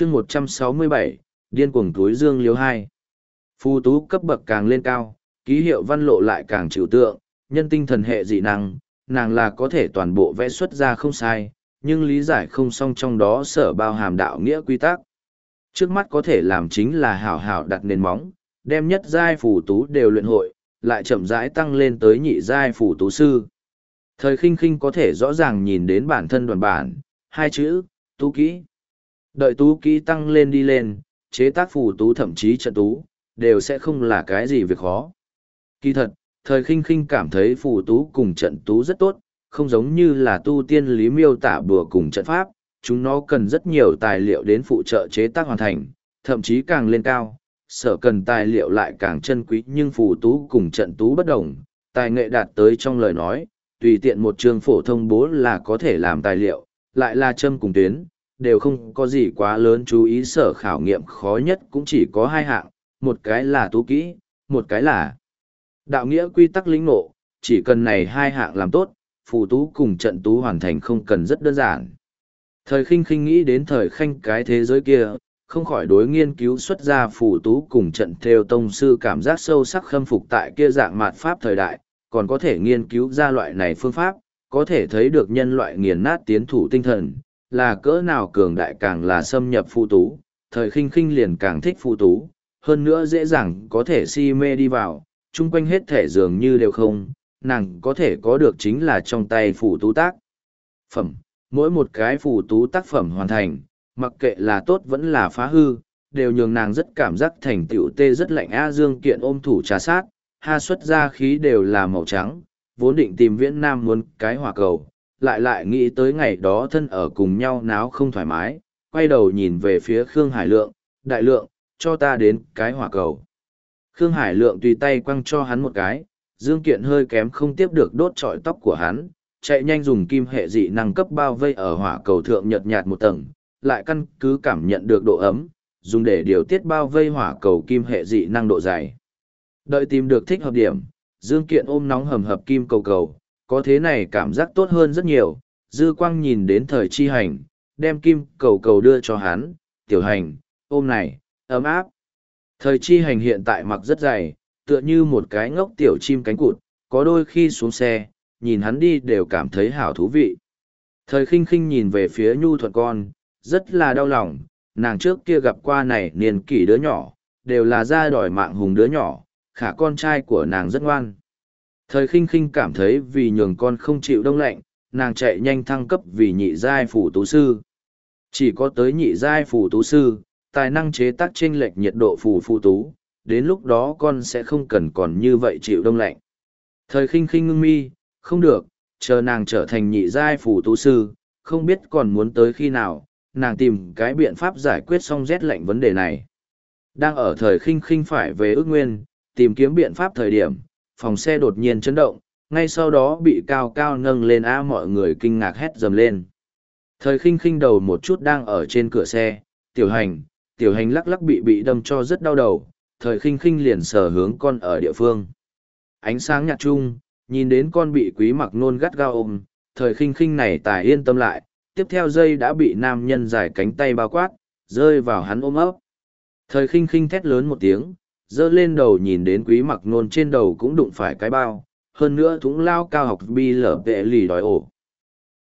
chương một trăm sáu mươi bảy, điên cuồng túi dương liếu hai. Phù tú cấp bậc càng lên cao, ký hiệu văn lộ lại càng trừu tượng, nhân tinh thần hệ dị năng, nàng là có thể toàn bộ vẽ xuất ra không sai, nhưng lý giải không xong trong đó sở bao hàm đạo nghĩa quy tắc. Trước mắt có thể làm chính là hảo hảo đặt nền móng, đem nhất giai phù tú đều luyện hội, lại chậm rãi tăng lên tới nhị giai phù tú sư. Thời khinh khinh có thể rõ ràng nhìn đến bản thân đoàn bản, hai chữ, tú kỹ đợi tú kỹ tăng lên đi lên, chế tác phù tú thậm chí trận tú, đều sẽ không là cái gì việc khó. Kỳ thật, thời khinh khinh cảm thấy phù tú cùng trận tú rất tốt, không giống như là tu tiên lý miêu tả bừa cùng trận pháp, chúng nó cần rất nhiều tài liệu đến phụ trợ chế tác hoàn thành, thậm chí càng lên cao, sở cần tài liệu lại càng chân quý nhưng phù tú cùng trận tú bất đồng, tài nghệ đạt tới trong lời nói, tùy tiện một trường phổ thông bố là có thể làm tài liệu, lại là châm cùng tuyến đều không có gì quá lớn chú ý, sở khảo nghiệm khó nhất cũng chỉ có hai hạng, một cái là tú kỹ, một cái là đạo nghĩa quy tắc lĩnh ngộ, chỉ cần này hai hạng làm tốt, phù tú cùng trận tú hoàn thành không cần rất đơn giản. Thời khinh khinh nghĩ đến thời khanh cái thế giới kia, không khỏi đối nghiên cứu xuất ra phù tú cùng trận theo tông sư cảm giác sâu sắc khâm phục tại kia dạng mạt pháp thời đại, còn có thể nghiên cứu ra loại này phương pháp, có thể thấy được nhân loại nghiền nát tiến thủ tinh thần là cỡ nào cường đại càng là xâm nhập phu tú, thời khinh khinh liền càng thích phu tú, hơn nữa dễ dàng có thể si mê đi vào, chung quanh hết thể dường như đều không, nàng có thể có được chính là trong tay phù tú tác phẩm. Mỗi một cái phù tú tác phẩm hoàn thành, mặc kệ là tốt vẫn là phá hư, đều nhường nàng rất cảm giác thành tựu tê rất lạnh a dương kiện ôm thủ trà sát, ha xuất ra khí đều là màu trắng, vốn định tìm viễn nam muốn cái hỏa cầu lại lại nghĩ tới ngày đó thân ở cùng nhau náo không thoải mái, quay đầu nhìn về phía khương hải lượng, đại lượng, cho ta đến cái hỏa cầu. Khương hải lượng tùy tay quăng cho hắn một cái, dương kiện hơi kém không tiếp được đốt trọi tóc của hắn, chạy nhanh dùng kim hệ dị năng cấp bao vây ở hỏa cầu thượng nhợt nhạt một tầng, lại căn cứ cảm nhận được độ ấm, dùng để điều tiết bao vây hỏa cầu kim hệ dị năng độ dày. Đợi tìm được thích hợp điểm, dương kiện ôm nóng hầm hập kim cầu cầu có thế này cảm giác tốt hơn rất nhiều dư quang nhìn đến thời chi hành đem kim cầu cầu đưa cho hắn tiểu hành ôm này ấm áp thời chi hành hiện tại mặc rất dày tựa như một cái ngốc tiểu chim cánh cụt, có đôi khi xuống xe, nhìn hắn đi đều cảm thấy hảo thú vị. Thời khinh khinh nhìn về phía nhu thuận con, rất là đau lòng, nàng trước kia gặp qua này niên kỷ đứa nhỏ, đều là ra đòi mạng hùng đứa nhỏ, khả con trai của nàng rất ngoan. Thời khinh khinh cảm thấy vì nhường con không chịu đông lạnh, nàng chạy nhanh thăng cấp vì nhị giai phủ tú sư. Chỉ có tới nhị giai phủ tú sư, tài năng chế tác chênh lệch nhiệt độ phủ phù tú, đến lúc đó con sẽ không cần còn như vậy chịu đông lạnh. Thời khinh khinh ngưng mi, không được, chờ nàng trở thành nhị giai phù tú sư, không biết còn muốn tới khi nào, nàng tìm cái biện pháp giải quyết xong rét lạnh vấn đề này. Đang ở thời khinh khinh phải về ước nguyên, tìm kiếm biện pháp thời điểm, phòng xe đột nhiên chấn động, ngay sau đó bị cao cao nâng lên a mọi người kinh ngạc hét dầm lên. Thời khinh khinh đầu một chút đang ở trên cửa xe, tiểu hành, tiểu hành lắc lắc bị bị đâm cho rất đau đầu, thời khinh khinh liền sờ hướng con ở địa phương. Ánh sáng nhạt chung, nhìn đến con bị quý mặc nôn gắt gao ôm, thời khinh khinh này tài yên tâm lại, tiếp theo dây đã bị nam nhân giải cánh tay bao quát, rơi vào hắn ôm ấp. Thời khinh khinh thét lớn một tiếng, dơ lên đầu nhìn đến quý mặc nôn trên đầu cũng đụng phải cái bao, hơn nữa thúng lao cao học bi lở vệ lì đòi ổ.